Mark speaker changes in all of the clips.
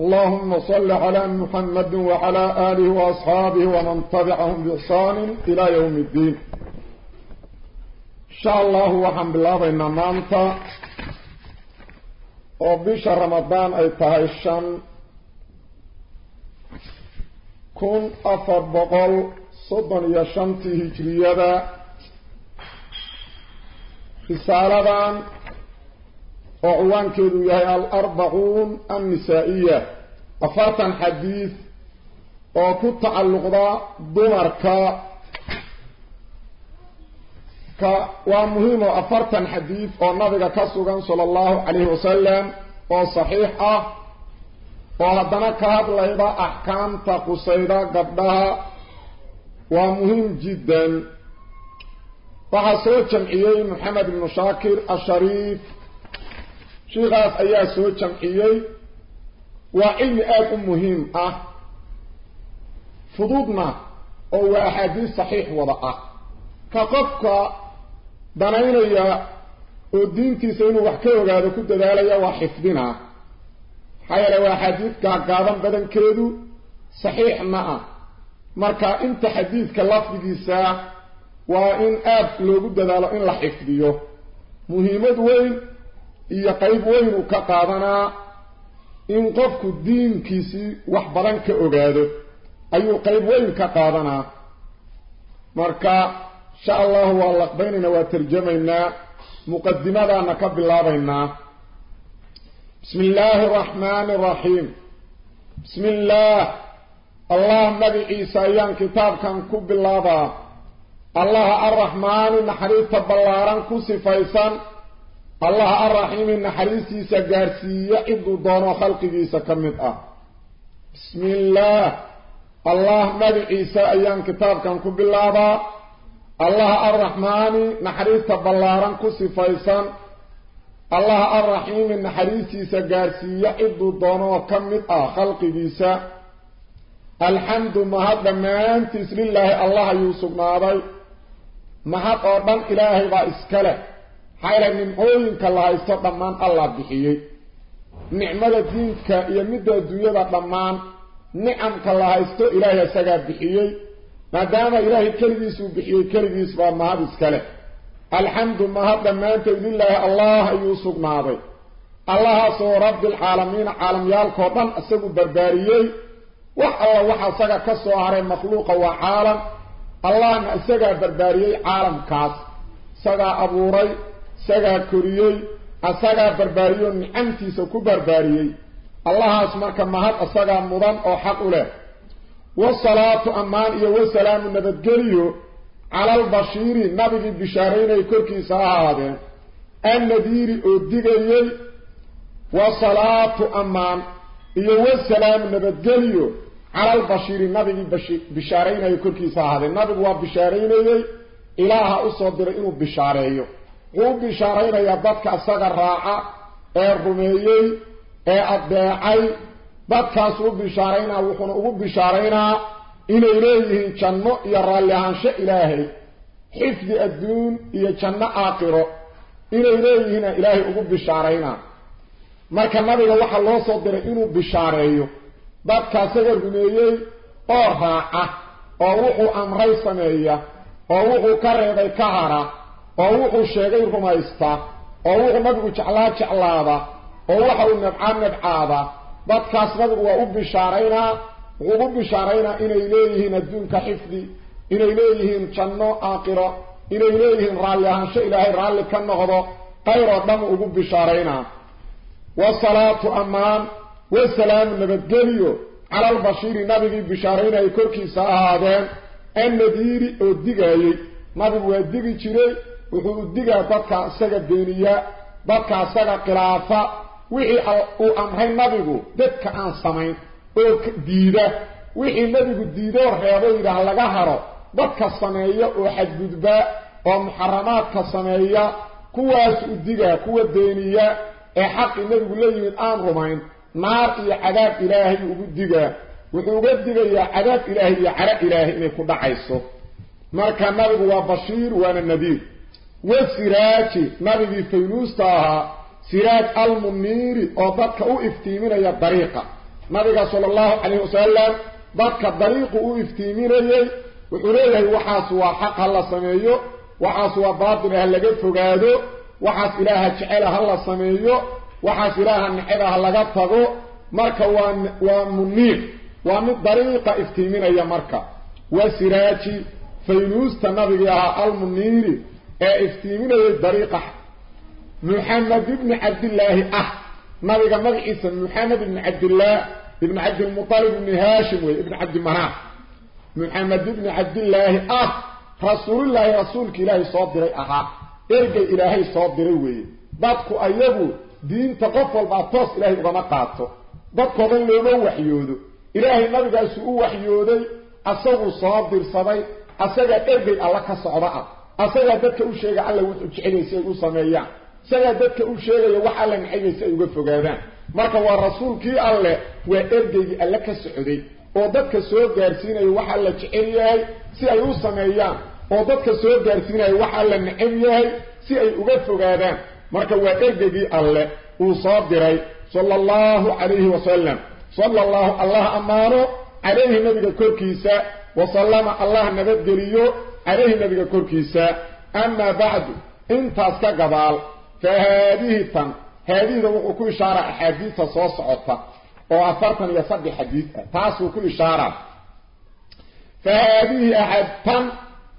Speaker 1: اللهم صل على محمد وعلى آله وأصحابه ومن تبعهم بإحسان إلى يوم الدين. إن شاء الله وحن بالله بإن مانتا وبش رمضان أي تهيشان كن أفر بقل صدن يشنتي هجرية رسالة وعنوان كيدو يهي الأربعون النسائية. أفرطا حديث وكو تعلق دا دمرك ومهم أفرطا حديث ونبغى كسوغا صلى الله عليه وسلم وصحيحة. وهدنا كهد ليدا أحكام تقصيدا قبلها. ومهم جدا. وحصول جمعيي محمد بن شاكر الشريف شيخاف ايا سو جمعيي وا علم اك مهم فضوضنا أو أحاديث صحيح وضع كقفك دانايليا أو دينتي سينو وحكي وغادة كدة داليا وحفظنا. حيالي وأحاديث كاقابان بدن كيدو صحيح ما مركا إنت حديث كاللاف بيسا وإن آب لو قد دالو إن لحفظيو. مهمة وين؟ Iyo qayb weyn uu ka qaadanaa in qofku diinkiisii wax badan ka ogaado ayuu qayb weyn ka qaadanaa marka insha allahu waa laqbaynaynaa waa tarjamaynaa muqadimadaana ka bilaabaynaa bismi illaahi araxmaani araxiim bismi illaah allah magaciisa ayaan kitaabkan ku bilaabaa allaha arraxmaani naxariista ballaaran ku sifaysan الله الرحيم نحريسي سقارسية إذو دونو خلقه سكمت. أه. بسم الله. الله مدعيسى أيام كتاب كان كب الله الله الرحمن نحريس بلارا كسي فيسان الله الرحيم نحريسي سقارسية إذو دونو كمت. أه. خلقه سا. الحمد مهد من تسل الله. الله يوسف ناضي مهد أردن إلهي وإسكاله حيلا نمعوين كالله يستطى من الله بحيي نعمة دينك يمد الدنيا ضمان نعم كالله يستطى إلهي سقى بحيي ما دام إلهي كلبيس بحيي كلبيس فما هذا اسكاله الحمد ما هذا ما أنت لله الله يوسف ناضي الله سو رب العالمين عالم يالكوطن أسبو برباريي وح الله وحا سقى كسو هاري مخلوق وعالم الله سقى برباريي عالم سغا كوريي اسغا بربريو نعمتي سو كو بربريي الله اسمك ما حد اسغا مودن أو حق له والصلاه أمان يا والسلام نبدغليو على البشير نبي بشارين كركي صلاه هذا النذير أو والصلاه أمان يا والسلام نبدغليو على البشير نبي بشارين كركي صلاه هذا نبي وبشارين إلهه أصدر إنه بشاريه wuu bishaaraynayaa dadka isaga raaca ee rumeeyey ee addeecay dadkaas u bishaaraynaa wuxuuna ugu bishaaraynaa inay leeyihiin janno iyo raalli ahaansho ilaahay xifdi adduun iyo janno aakhiro inay leeyihiina ilaahay ugu bishaaraynaa marka nabiga waxaa loo soo diray inuu bishaareeyo dadka isaga rumeeyey oo raaca oo wuxuu amray sameeya oo wuxuu ka reebay ka hara oo wuxuu sheegay rumaysta oo wuxuu nabigu jeclaa jeclaada oo waxa uu nabcaa nabcaada dadkaas nabigu waa u bishaaraynaa wuxuu u bishaaraynaa inay leeyihiin adduunka xifdi inay leeyihiin janno aakhiro inay leeyihiin raalli ahaansho ilaahay raalli ka noqdo qayr oo dhan ugu bishaaraynaa wasalaatu ammaan wasalaamu nabadgeliyo cala albashiiri nabigii bishaaraynayay korkiisa ahaadeen annadiiri oo digaayey nabigu waa digi jiray wuxuu digaa dadka isaga beeniya dadka isaga khilaafa wixii uu amray nabigu dadka aan samayn oo diida wixii nebigu diidoo reebo yidhaah laga haro dadka sameeya oo xadgudba oo muxaramaadka sameeya kuwaas u digaa kuwa beeniya ee xaqii nebigu la yimid aan rumayn naar iyo cadaab ilaahay ugu digaa wuxuu uga digayaa cadaab ilaahay iyo cara ilaahay inay ku dhacayso marka nabigu waa bashiir waana nadiir وسراج نبي فينوس تاها. سراج المنير وبدك أو افتيمين يا طريقه نبي صلى الله عليه وسلم بدك طريق أو افتيمين يي وخليه وحاس حق الله سميهو وحاس وباطل هلغه فغادو وحاس اله شعاله الله سميهو وحاس اله نحبه هلغه فغو marka waan wa munir wa mid dariiqa مركة ya marka wa siraaji faynuus tanabiga al اقسمين الطريق محمد بن عبد الله آه ما بقى مغيس محمد بن عبد الله ابن عبد المطالب بن هاشم وابن عبد المراح محمد بن عبد الله آه رسول الله رسولك الله صادر أها إرجع إلهي صادر وي. بابك ايبو دين تقفل بعطاس إلهي اغمى قاطه بابك من لما وحيوده إلهي ما بقى سؤو وحيوده اصابه صادر صبي اصابه إرجع الله كصعباء asaga dadka u sheegay alla wuxuu jecelaysay u sameeyaan isagaa dadka u sheegaya wax alla naxayaysa ay uga fogaadaan marka waa rasuulkii alle waa ergeygii alle ka socday oo dadka soo gaarsiinaya wax alla jecel si ay u sameeyaan oo dadka soo gaarsiinaya wax alla necab yahay si ay uga fogaadaan marka waa ergeygii alle uu soo diray sala allahu calayhi wasalam sala allahu allah ammaano calayhi nabiga korkiisa wasallama allah nabadgeliyo calayhi nabiga korkiisa amaa bacdu intaas ka gadaal فهذه تن هذه ذا وكو إشارة أحاديث صوص عطة أو أفرطا يصدي حديث. تاس وكو إشارة. فهذه أحد تن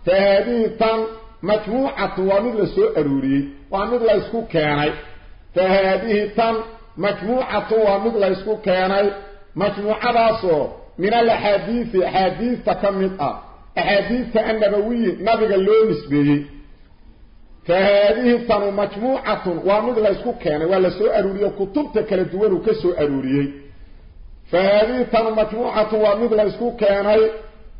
Speaker 1: فهذه تن مجموعة ومثل سوء أروري. ومثل اسكو كاني. فهذه تن مجموعة ومثل اسكو كاني. مجموعة من الأحاديث حديث تكمل أحاديث النبوية نبغى اللون نسبية. فهذه تنو مجموعة ومد لا اسكو كيني ولا سو أرورية كتبته كلا دوان وكسو أرورية. فهذه تنو مجموعة ومد لا اسكو كيني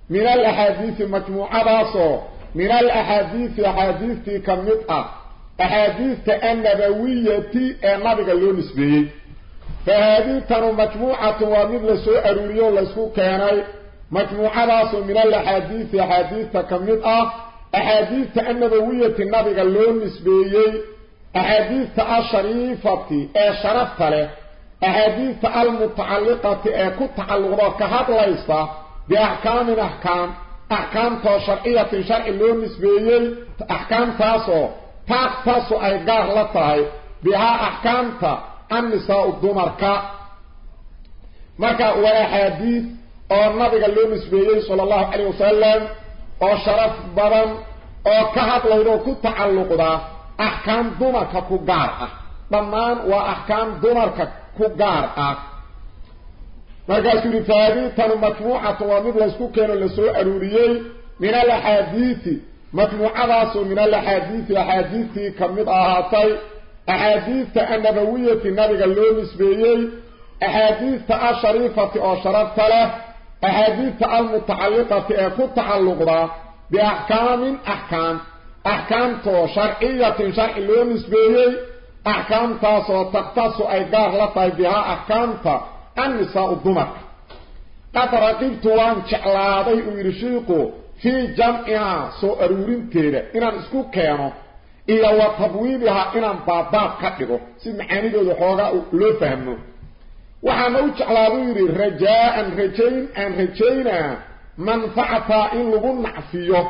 Speaker 1: من الأحاديث مجموعة راسو من الأحاديث أحاديث كمطة أحاديث النبوية النبي لو نسبية. فهذه تنو مجموعة ومد لا سو أرورية ولا مجموعة راسو من الأحاديث أحاديث كمطة أحاديث النبوية النبي اللون نسبيي أحاديث الشريفة أي شرفت له أحاديث المتعلقة أي كتعلقة كهذا ليس بأحكام أحكام أحكام شرعية شرع اللون نسبيي أحكام تاسو تاسو أي لطهي بها أحكام النساء الدمركة. مركا وأحاديث أو النبي اللون نسبيي صلى الله عليه وسلم oo sharaf badan oo ka hadlayda oo ku tacalluqda axkaam dumarka ku gaar ah dhammaan waa axkaam dumarka ku gaar ah markaasuu yidhi fahaadiitanu majmuucatu waa mid laysku keeno lasoo aruuriyey min alaxaadiisi majmuucadaasoo min alaxaadiisi axaadiistii ka mid ahaatay axaadiista annabawiyati nabiga loo nisbeeyey axaadiista ashariifati oo sharafta leh أحاديث المتعلقة أكو تعلق بأحكام أحكام. أحكام شرعية شرع لون نسبية. أحكام تاسو تقتص أيقار لطي بها أحكام تا. النساء الضمك قد رقبت وان شعلادي ويرشيقو في جمعها سو أرورين تيرا إنان اسكو كيانو. إيا وتبويبها إنان باباب كتبو سيد معاني دو حوغا لو فهمو. وحانا وجه على بيري رجاء رجين ام رجين منفعة إن لبن نعفيه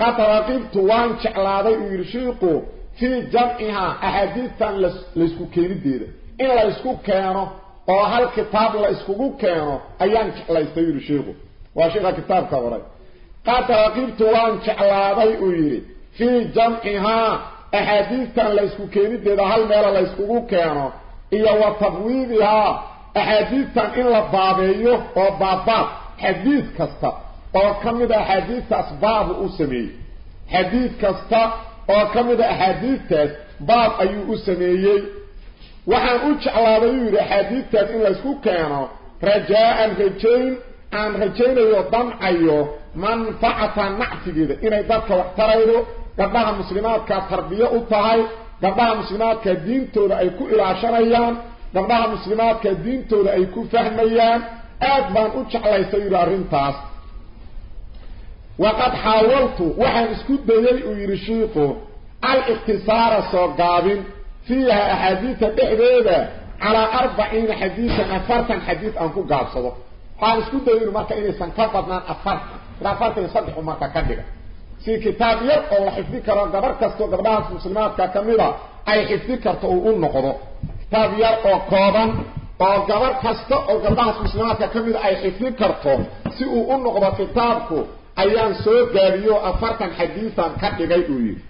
Speaker 1: قد رقبت وانش على بيري رشيق في جمعها أحاديثا لسكو كيني دير إن لسكو كينو أو هل كتاب لسكو كينو أيانش على بيري رشيق واشيقا كتاب كوري قد رقبت وانش على بيري في جمعها أحاديثا لسكو كيني دير هل ميلا لسكو كينو oo ka mid a axaadiistaas baabu u sameeyey xadiid kasta oo ka mid a axaadiistaas baab ayuu u sameeyey waxaan u jeclaaday uu yidhi axaadiistaas in laysku keeno rajaa'an rajayn aan rajaynayo damcayo manfacata nacfigeeda inay dadka wax taraydo gabdhaha muslimaadka tarbiyo u tahay دقبها مسلمات كدين تولى أي كو إلى عشر أيام مسلمات كدين تولى أي كو فهم أيام أدبان أتشع الله يسير الرنطاس وقد حاولت وحن اسكد أو ويرشيقه الاختصار الصغابين فيها احاديث بحبيبة على أربعين حديثة أفرتا حديث أنكو قابصة وحن اسكد بيئي ومركا إني سنكفضنا أفرتا رأفرتا يصدح ومركا كدقة karo gabar kastoo gabdhahaas muslimaadka ka mida ay xifdi karto uu u noqdo kitaab yar oo kooban oo gabar kasta oo gabdhahaas muslimaadka ka mida ay xifdi karto si uu u noqdo kitaabku ayaan soo gaabiyo afartan xadiisan ka dhigay uu yidhi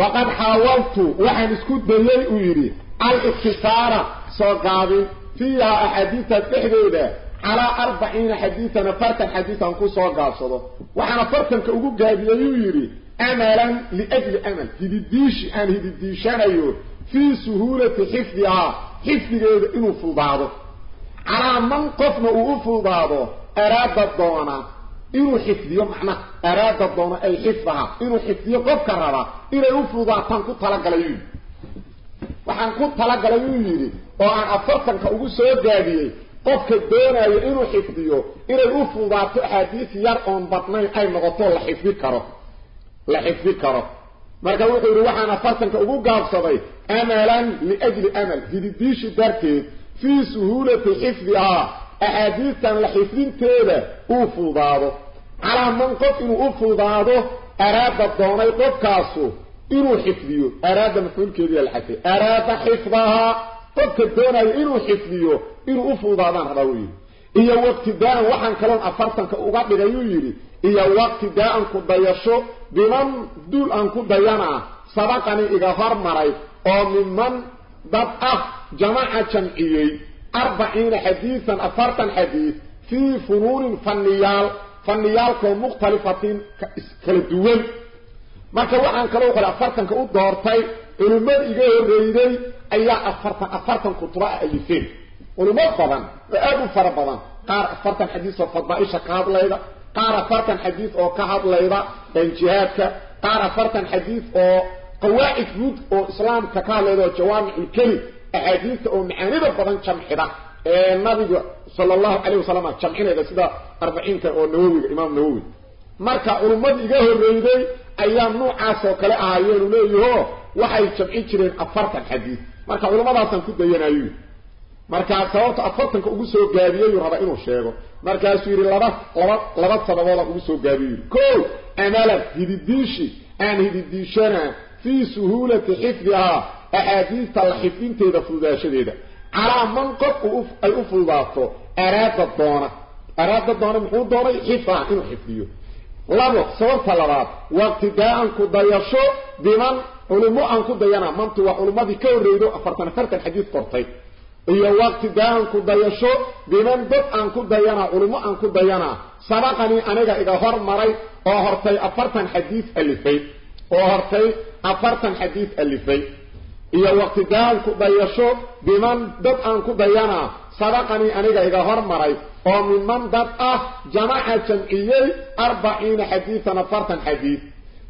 Speaker 1: waqad xaawaltu waxaan isku dayey uu yidhi al-ikhtisaara soo gaabin fiiha axaadiistaas dhexdeeda على أربعين حديثاً فرطاً حديثاً قوة صغة صدا وحنا فرطاً كأقوة قابلة يويري. أملاً لأجل أمل. هدديشي أن أنا أيوه في سهولة حفظها. حفظها إذا إنه فو بعضه على من قفنا وقفو بعضه أراد الضوانا إنه حفظه معنا أراد الضوانا أي حفظها. إنه حفظه قف كرره إلا يفو بعضه تنقو طلق ليوه وحنقو طلق ليوه يويري وحنا فرطاً كأقوة صغة قابلة qofka doonayo inuu xifdiyo inay u fudaato axaadiis yar oon badnayn ay noqoto la xifdi karo. La xifdi karo. Marka wuxuu yidhi waxaan afartanka ugu gaabsaday amalan liajli amal. Hididiishi darteed fii suhuulati xifdihaa axaadiistan la xifdinteeda uu fudaado. Calaa man qof inuu u fudaado araada doonay qofkaasu inuu xifdiyo. Araada mafcuulkeediiya la xadfay araada xifdahaa قفكر دونا إنو حفليو إنو أفو ضادان رويه إيا واقتداءن وحن كلام أفرطن كأغاب غيويري إيا واقتداءن كود ديشو بمن دول أن كود ديانا سبقني إغفار مراي أو ممن دب أخ جماعة جمعيي أربعين حديثا أفرطن حديث في فنون فنيال فنيال كو مختلفة كالدول ما كوحن كلام أفرطن كود دورتاي المرء يقول ريلي أي أفرطن أفرطن كتراء أليفين ولمفضن أبو فربضن. قال أفرطن حديث وفضائشة كهض ليلة. قال أفرطن حديث أو كهض ليلة. بين جهادك قال أفرطن حديث أو قوائد يود أو إسلام كهض ليلة وجوامع الكلم أحاديث أو معاني بفضن شمحبا إيه، النبي صلى الله عليه وسلم شمحنا إذا سيدا أربعين كهو النووي الإمام النووي مركا أرمد إجاه الرئيدي أيام نوع عاسو كلا آيان وليه waxay jamcin jireen afartan xadiis marka culimmadaasaan ku dayanayo markaa sababta afartanka ugu soo gaabiyeyuu raba inuu sheego markaasuu yidhi laba laba laba sababooda ugu soo gaabiyo yidhi ko amalan hididiishi aan hididiishana fii suhuulati xifdihaa axaadiista la xifdinteeda fududaashadeeda calaa man qof ay u fududaato araada doona araada doona muxuu doonay xifdaha inuu xifdiyo labo sababta labaad waqtidaaan ku dayasho biman علماء كدينا منطوى علماء كي يريدوا أفرتنا فرقا حديث قرطي إيا وقت دان كديشو بمن دب أن كدينا علماء كدينا سبقني أنك إذا هر مري أهرتي أفرتنا حديث ألفي أهرتي أفرتنا حديث ألفي إيا وقت دان كديشو بمن دب أن كدينا سبقني أنك إذا هر مري ومن من دب أه جماعة جمعيي أربعين حديثا أفرتنا حديث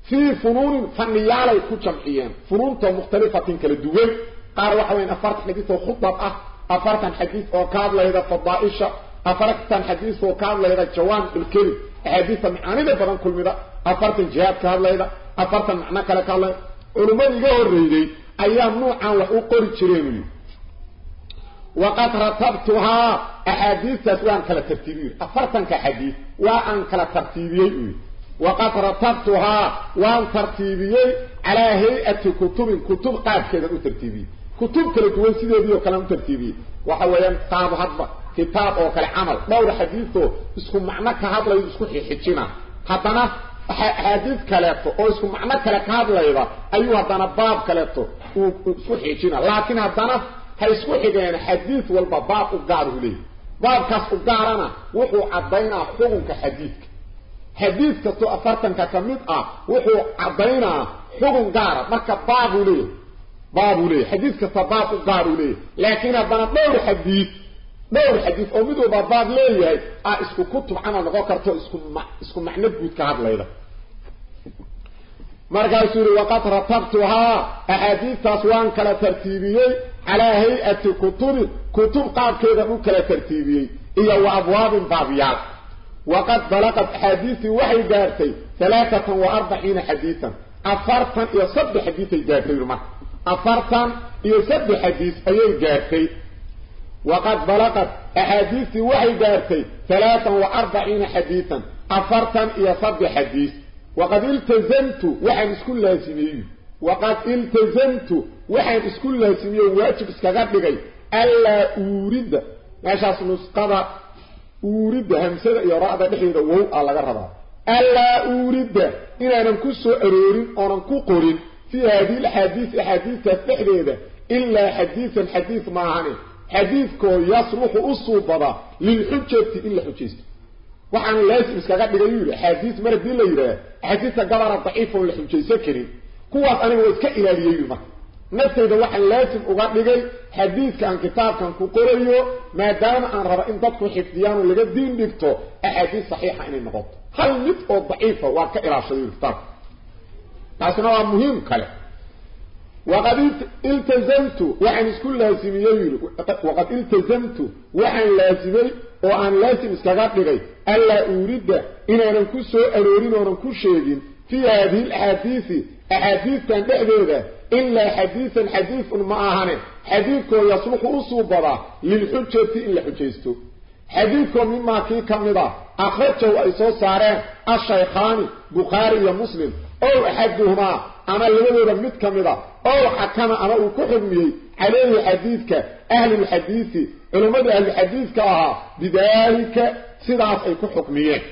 Speaker 1: في فنون فنيالة كتشمحية فنون مختلفة كلا دوين قار وحوين أفرت حديث وخطبة. أه، أفرت حديث وكاد لهذا فضائشة. أفرت حديث وكاد لهذا جوان الكلب حديث معاني ذا فران كل مدى أفرت جهاد كاد لهذا. أفرت معنى كلا كاد لهذا. ولمن يقول ريدي أيام نوعا وحقور الشريمي وقد رتبتها أحاديث تسوان كلا ترتيبير أفرت كحديث وأن كلا ترتيبير وقد رتبتها وان ترتيبيي على هيئة كتب كتب قاعدة كده ترتيبي. كتب كل دول سيده كلام ترتيبي. وحوين قاب حد كتاب أو العمل دور حديثه اسكو معنى كهاد لا اسكو خيجينا حدنا حديث كلامه أو اسكو معنى كلام كهاد لا يبا. أيوه دنا باب كلامه أو لكن حدنا هل اسكو خيجين حديث والباب أو قاعدة ليه. باب كاس قاعدة أنا وحو عبينا حكم كحديث. حديث كتو أفرتن كتميد آه وحو عضينا حكم قارة مكا بابو ليه بابو ليه حديث كتو بابو قارو ليه لكن أبنا دور حديث. دور حديث. أميدو باباد ليه آه اسكو كتو عنا نغوكرتو اسكو محنب بود كهار ليه مرقى سوري وقت رطبتها أحاديث تسوان كلا ترتيبيي. على هيئة كتور كتور قاب كيدا مو كلا ترتيبيي. إيا وأبواب بابيات. Waqad balaqad axaadiistii waxay gaartay alaaatan wa arbaciina xadiisan afartan iyo saddex xadiisay gaartay marka afartan iyo saddex xadiis ayay gaartay waqad balaqad axaadiistii waxay gaartay alaaan wa arbaciina xadiisan afartan iyo saddex xadiis waqad iltazamtu waxaan isku laasimiyey waqad iltazamtu waxaan isku laasimiye waajib iskaga dhigay allaa uuridda meeshaas nusqada أريد همسة يرى هذا بحيث وهو على غرها ألا أريد إن أنا كسو أرورين أو أنا في هذه الحديث حديث تفحيدة إلا حديث الحديث معاني حديث كو يصلح أصوبة للحجة إلا حجيس وحن لازم اسكا قد يقول حديث مرد الله يرى حديث قبر الضعيف للحجيس كريم قوات أنا وإسكا إلى اليوم نفسيدا وحن لازم أغرقي حديث كان كتاب كان كقريو ما دام عن ربعين تدكو حفظيان اللي قد دين بكتو أحاديث صحيحة عن النقاط هل نفقه ضعيفة وكإلى شديد الكتاب تعسنا هو مهم كلا. وقد التزمت وحن اسكن لازم يليل وقد التزمت وحن لازم وحن لازم اسكغرقي ألا أريد إن أنا نكسو أرورين ونكسو شيئين في هذه الحديث أحاديث كان بأبيرها إلا حديثا حديث معاهن حديثك يصلح أصوبة للحجة إلا حجيسته حديثك مما كي كمضة أخرجه أيسو سارين الشيخاني بخاري ومسلم أو أحدهما أنا لغير مد كمضة أو حكم أنا أكحمي عليه حديثك أهل الحديث علماء أهل الحديث كأها بذلك سيداس أي كحكميين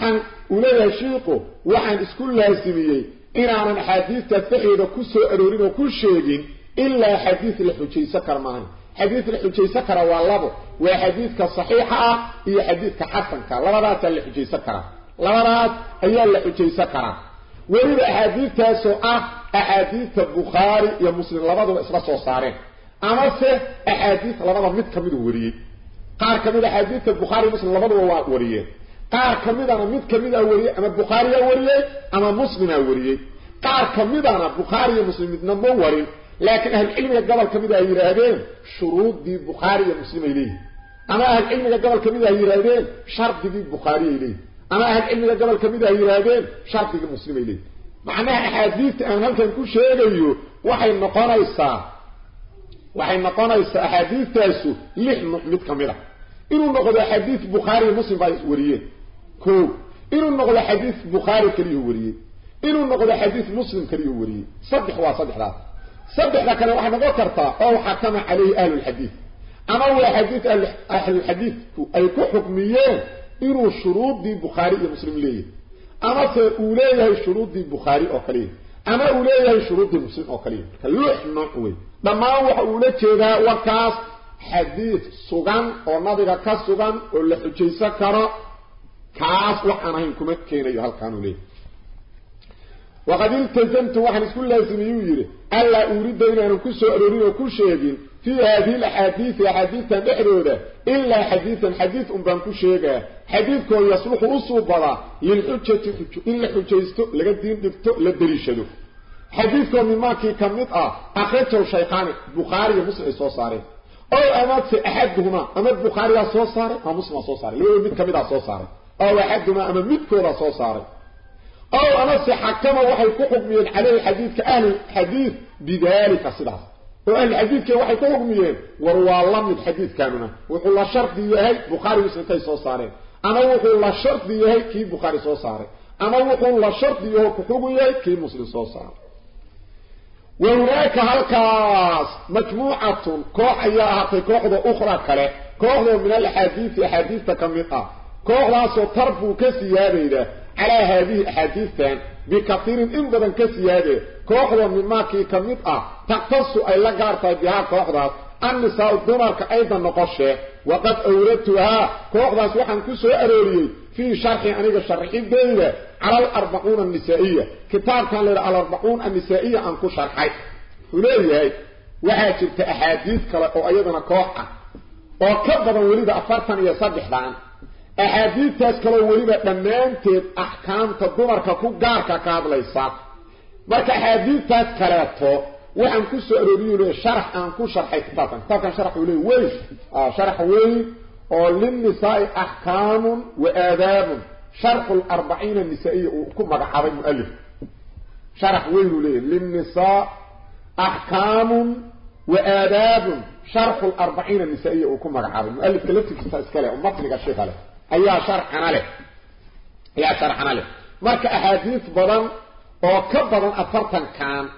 Speaker 1: حن أولا يشيقه وحن اسكل لها سميين إيران حديث تفعيل كسو أرورين شيء إلا حديث الحجي سكر معنا حديث الحجي سكر والله وحديثك صحيحة هي حديثك حسنك لبرات الحجي سكر لا إيا الحجي سكر وإذا حديث تاسو أه أحاديث البخاري يا مسلم لبرات وإسراس وصارين أما سه أحاديث لبرات متكمل وريد قال كمل أحاديث البخاري مسلم لبرات وريد قار كميد أنا ميد كميد اوري أنا بخاري اوري أنا مسلم اوري قار كميد أنا بخاري مسلم نمور لكن أهل العلم قبل كميد ايرادين شروط دي بخاري مسلمة لي أنا أهل العلم قبل كميد ايرادين شرط دي بخاري لي أنا أهل العلم قبل كميد ايرادين شرط دي مسلم لي معناها حديث أنا كان كل شيء ليه وحي النقريصا وحي النقريصا أحاديث تاسو ليه مثل كميد. إنه نقضى حديث بخاري مسلم فايس كو. إنه نقول حديث بخاري كريه وريه. إنه نقول حديث مسلم كريه وريه. صدح وصدح لا. صدح لك لو إحنا ذكرت أو حكم عليه أهل الحديث. أما هو حديث أهل الحديث كو أي كو حكمية. إنه شروط دي بخاري المسلم ليه. أما سأولي له شروط دي بخاري أو كريه. أما أولي له شروط دي مسلم أو كريه. كلوح نقوي لما هو أولي كيدا وكاس حديث سوغان أو نادغا كاس سوغان أو لحجيسا كارا كاس وحنهين كما كينا يهال كانوا ليه. وقد انتزمت واحد اسكول لازم يويري ألا أريد دينان كسو أروري وكل شيئين في هذه الحديث يا حديثة بحرورة إلا حديثا حديث أمبان كل شيئا. حديث كون يصلح أصوب بلا. للحجة تحجة إلا حجة يستو. لقدين دفتو لبريشدو حديث كون مما كي كمتع آه. أخيته شيخاني بخاري مصري صوصاري أو أمد في أمد بخاري صوصاري أمد مصري صوصاري ليه يمد كمتع صوصاري أو حق ما امام مدكو رسو صاري. أو أنا سيحكم وحي كحب من عليه الحديث كأهل الحديث بذلك صلاح. وقال الحديث كوحي كحب ميان وروا الله من الحديث كانونا. وحو الله شرط ديهي بخاري وسنتي سو صاري. أنا وحو الله شرط ديهي كي بخاري سو صاري. أنا وحو الله شرط ديهي كحب ميان كي مسلم سو صاري. وهناك هالكاس مجموعة كوحية ياها في كوحدة أخرى كوحدة من الحديث حديثة كمقاء كوغلاس وطرف كسيادة على هذه الحديثة بكثير انضبا كسيادة كوغلا مما كي كميطة تقتصوا اي لقارتا بها كوغلاس النساء الدمرك أيضا نقشة وقد اوردتها كوغلاس وحن كسو اروريه في شرح عنيك الشرحي الدينة على الاربعون النسائية كتاب كان لدى الاربعون النسائية عنكو شرحي وليه وحاجبت احاديث أو أيضا كوحة وكذبا وليد افرطان يصدح لعنه أحاديث تسكلا وليبا دمان تيد أحكام تدمر كاكو غار كاكاد ليسا. مارك أحاديث تسكلا تو وعن كو سؤرينيو ليه شرح أن كو شرح اتفاقا اتفاقا شرح وليه ويش آه، شرح وليه وللنساء أحكام وآذاب شرح الأربعين النسائية. وكم مقا حابي مؤلف. شرح وليه ليه للنساء أحكام وآذاب شرح الأربعين النسائية. وكم مقا حابي مؤلف. كلتك تسكلا ومطلق الشيخ عليه. ايا شرحنا له ايا شرحنا له مركا أحاديث بضان أو كبضان افرطان كان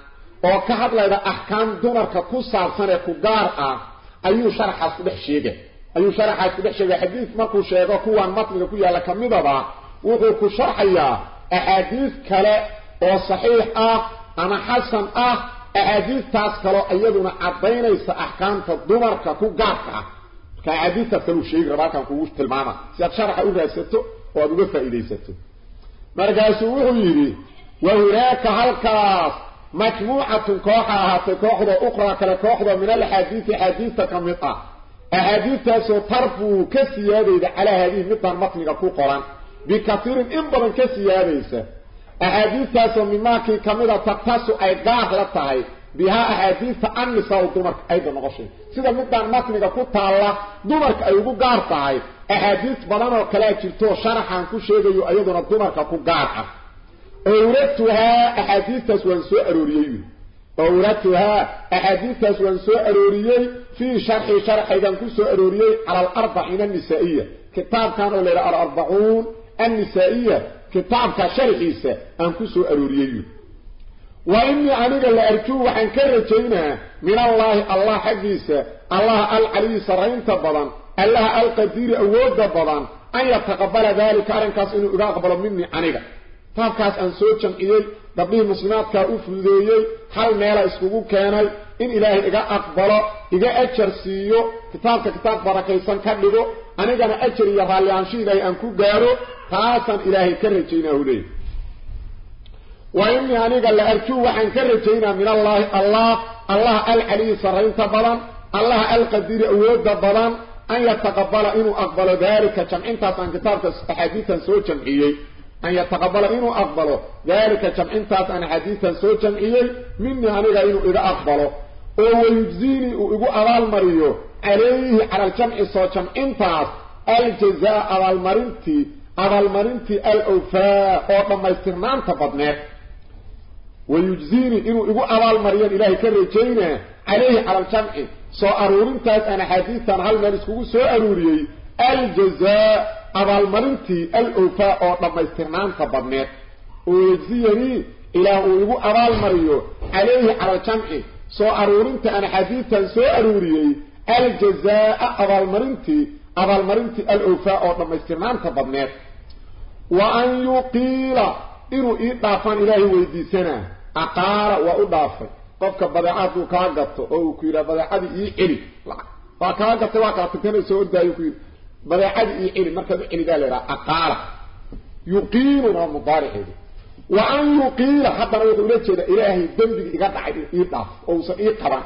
Speaker 1: أو كهبلا اذا أحكام دمركا كسار سنة كقار أيو شرحا صبح شيئا أيو شرحا صبح شيئا حديث مركو شيئا كوان مطلق ويا لكم مبضا وقو كشرح ايا أحاديث كلا أو صحيح آه أنا حسن آه أحاديث تاسكرو ايضونا عبينيس أحكام تدمركا كقار marka axaadiistaas kale uu sheegi raba halkan kugu tilmaama si aad sharaxa u raadsato oo aad uga faa'iidaysato markaasuu wuxuu yidhi wa hunaaka halkaas majmuucatun kooxa ahaatay kooxda ukhraa kale kooxda min alaxaadiisi axaadiista ka mid ah axaadiistaasoo tarbuu ka siyaadayda calaa haadihi midaan matniga ku qoran bikatiirin in badan ka siyaadaysa axaadiistaasoo mimaakii kamida taktasu ay gaar la tahay bihaa axaadiista annisaa dumarka ayda noqoshay. Sida midaan matniga ku taalla dumarka ay ugu gaar tahay axaadiis badan oo kalea jirto sharaxaan ku sheegayo iyaduna dumarka ku gaar ah. Owratuhaa axaadiistaas waan soo arooriyey. Owratuhaa axaadiistaas waan soo arooriyey. Fii sharxi sharxaygan ku soo arooriyey cala alarbaciina annisaa'iya kitaabkan oo la yidhaha alarbacuun annisaa'iya kitaabka sharxiisa aan ku soo arooriyey wa inii aniga la arjuu waxaan ka rajaynaa min allaahi allah xaggiisa allaha alcaliyi sarraynta badan allaha alqadiiri awoodda badan an yataqabala daalika arrinkaas inuu iga aqbalo minii aniga. Kitaabkaas aan soo jamciyey gabdhihii muslimaadkaa u fududeeyey hal meela iskugu keenay in ilaahay iga aqbalo iga ajar siiyo kitaabka kitaab barakaysan ka dhigo anigana ajar iyo raalliyaansho ilaahay aan ku gaadho taasaan ilaahay ka rajaynaa hu وإني أنيق اللي أرجو وحن كرتينا من الله الله الله العلي سرين تبضان الله القدير أود تبضان أن يتقبل إنه أقبل ذلك جمعين تاسان كتاب حديثا سوى جمعيي أن يتقبل إنه أقبل ذلك جمعين تاسان حديثا سوى جمعيي مني أنيق إنه إذا أقبله ويجزيني ويقو أبال مريو عليه على الجمع سوى جمعين تاس الجزاء أبال مرنتي أبال مرنتي الأوفاء وطمع استرنان تبضنه wayujziinii inuu igu abaalmariyaan ilaahay ka rajaynaa calayhi cala aljamci soo aruurintaas aan axaadiistan hal meel iskugu soo aruuriyey aljazaa abaalmarintii alawfaa oo dhammaystirnaanta badneed. Oo yejziyanii ilaah uu igu abaalmariyo calayhi cala aljamci soo aruurinta aan axaadiistan soo aruuriyey aljazaa abaalmarintii abaalmarintii alawfaa oo dhammaystirnaanta badneed. Wa an yuqiila uu ku yidhaha badeecadii ii celi waa kaa gatay waa kala tintana soo ordaayo ku yidhi badeecadii ii celi markaad u celidaa la yidhaha aqaala yuqiiluna waa mudaariceedu wa an yuqiila haddana wuxuu ula jeedaa ilaahay dembiga iga dhacay ii dhaafo ousan ii qaban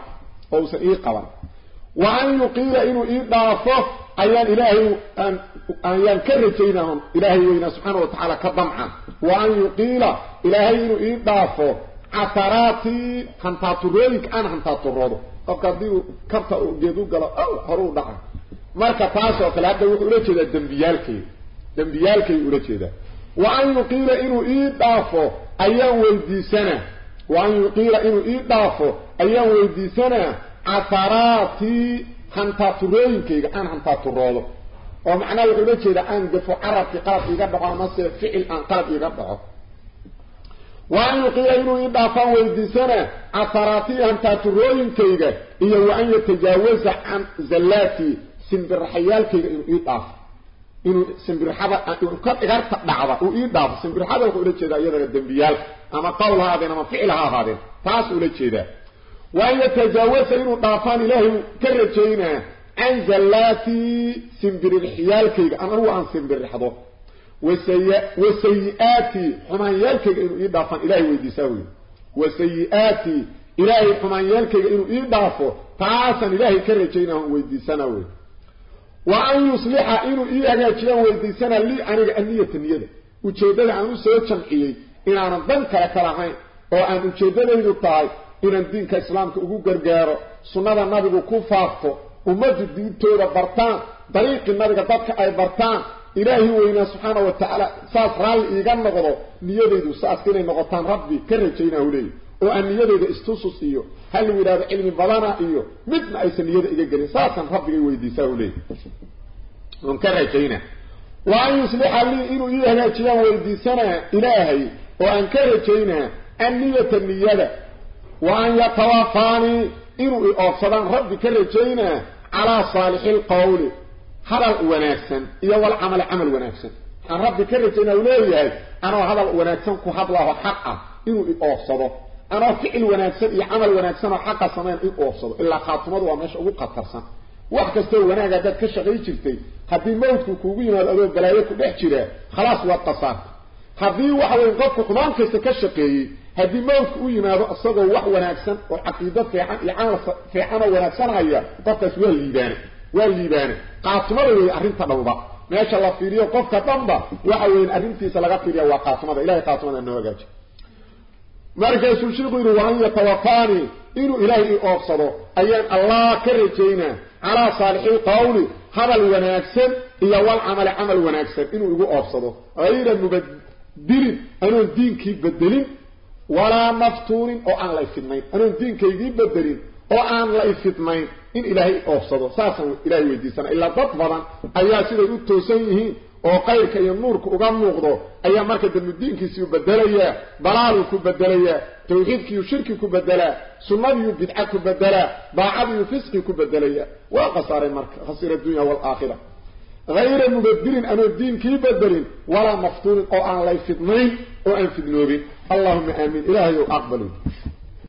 Speaker 1: ousan ii qaban wa an yuqiila inuu ii dhaafo ayaan ilaahay ayaan ka rajaynaa ilaahay weynaa subxaana watacaala ka damca. Wa an yuqiila ilaahay inuu ii dhaafo casaraatii hantaaturooyinka aan hantaaturoodo qofka haddii uu kabta geed u galo ow hore u dhaca. Marka taas oo kale hadda wuxuu ula jeedaa dembiyaalkayga dembiyaalkayga ula jeedaa. Wa an yuqiila inuu ii dhaafo ayaan weydiisanaa. Wa yuqiila inuu ii dhaafo ayaan weydiisanaa أثراتي هنتاتروينكي أنا هنتاترو ومعنى الغلوكي لأن قفو عرب قاتي قد قام سير فعل أنقاتي قد قام وأن يقيرو إبا فوي دي سنة أثراتي هنتاتروينكي إيا وأن يتجاوز عن زلاتي سنبر حيالكي إطاف inu sinbir haba aqoon ka igar tabacba oo ii daaf sinbir haba ku leeyahay dadka dambiyaal ama qowl haa ama fiil haa haa taas u leeyahay waan yatajaawasa inuu dhaafaan ilaahay ka rajaynaa can zallaati simbirirxiyaalkayga an aan simbirirxdo wa xumaanyaalkayga inuu ii dhaafaan ilahay weydiisaa wey wa sayi-aati ilaahay xumaanyaalkayga inuu ii dhaafo taasan ilaahay ka rajaynaa on weydiisanaa wey wa an yuslixa inuu ii hagaajiyaan weydiisanaa lii aniga anniyata niyada. Ujeeddada aan u soo jamciyey. Inaanan dan kale kalahayn oo aan ujeeddadaydu tahay. إن الدين كإسلام كأقو قرقاره سنة النبي كفافه ومد الدين تورا برتان طريق النبي قدك أي برتان إلهي وإنا سبحانه وتعالى ساس رال إيغان نقضو نياديدو ساس كيني نقضتان ربي كرجينا وليه وأن نياديدا استوسس إيو هل ولاد علم بلانا إيو مثل أيسا نيادا إيغا قلين ساسا ربي ويديسا وليه ونكرجينا وأن يصلح لي إنو إيهنا wa an yatawafaanii inuu ioobsadaan rabbi ka rajaynaa calaa saalixi lqowli hadal wanaagsan iyo walcamali camal wanaagsan aan rabbi ka rajaynaa u leeyahay anoo hadal wanaagsan ku hadlaaho xaq ah inuu ioobsado anoo ficil wanaagsan iyo camal wanaagsanoo xaqa samayn i oobsado ilaa khaatumadu waa meesha ugu qatarsan wax kastoo wanaag haddaad ka shaqay jirtay haddii mawdku kuugu yimaado adoo balaayo ku dhex jiraa khalaas waad qasaartay haddii waxa weya qofku xumaan kasta ka shaqeeyey haddii mawdku u yimaado asagoo wax wanaagsan oo caqiido fiican iyo camal fiican oo wanaagsan haya qofkaas waa liibaane waa liibaane. Qaatumada weey arrinta dhawba meesha la fiiriyo qofka dhanba waxa weyn arrintiisa laga fiiriyo waa qaatumada ilaahay qaatumada noo hagaaji markaasuu shirku yidhi waan yatawafaani inuu ilaahay i oofsado ayaan allah ka rajaynaa calaa saalixi qawli hadal wanaagsan iyo wal camali camal wanaagsan inuu igu oofsado. Hayra mubadilin anoon diinkii bedelin ولا مفتون أو ان لا يفتني ان الدين كيدي بدرين. أو ان لا يفتني إن إلهي اوصدو ساسا إلهي ويديسنا. إلا ضد فضان أيا سيدي اتوسن يهين أو قيرك يا نورك أو موقدو أيا مركا دم الدين كيسي بدلية. بلالو كو بدلية. توحيد كيو كو بدلة. سمد يو بدعة باعب يو كو بدلية. وقصار مركا خسير الدنيا والآخرة. غير مبدلين. ان الدين كي ولا مفتون أو ان لا يفتني أو ان في allahuma aamiin ilaahay ou aqbali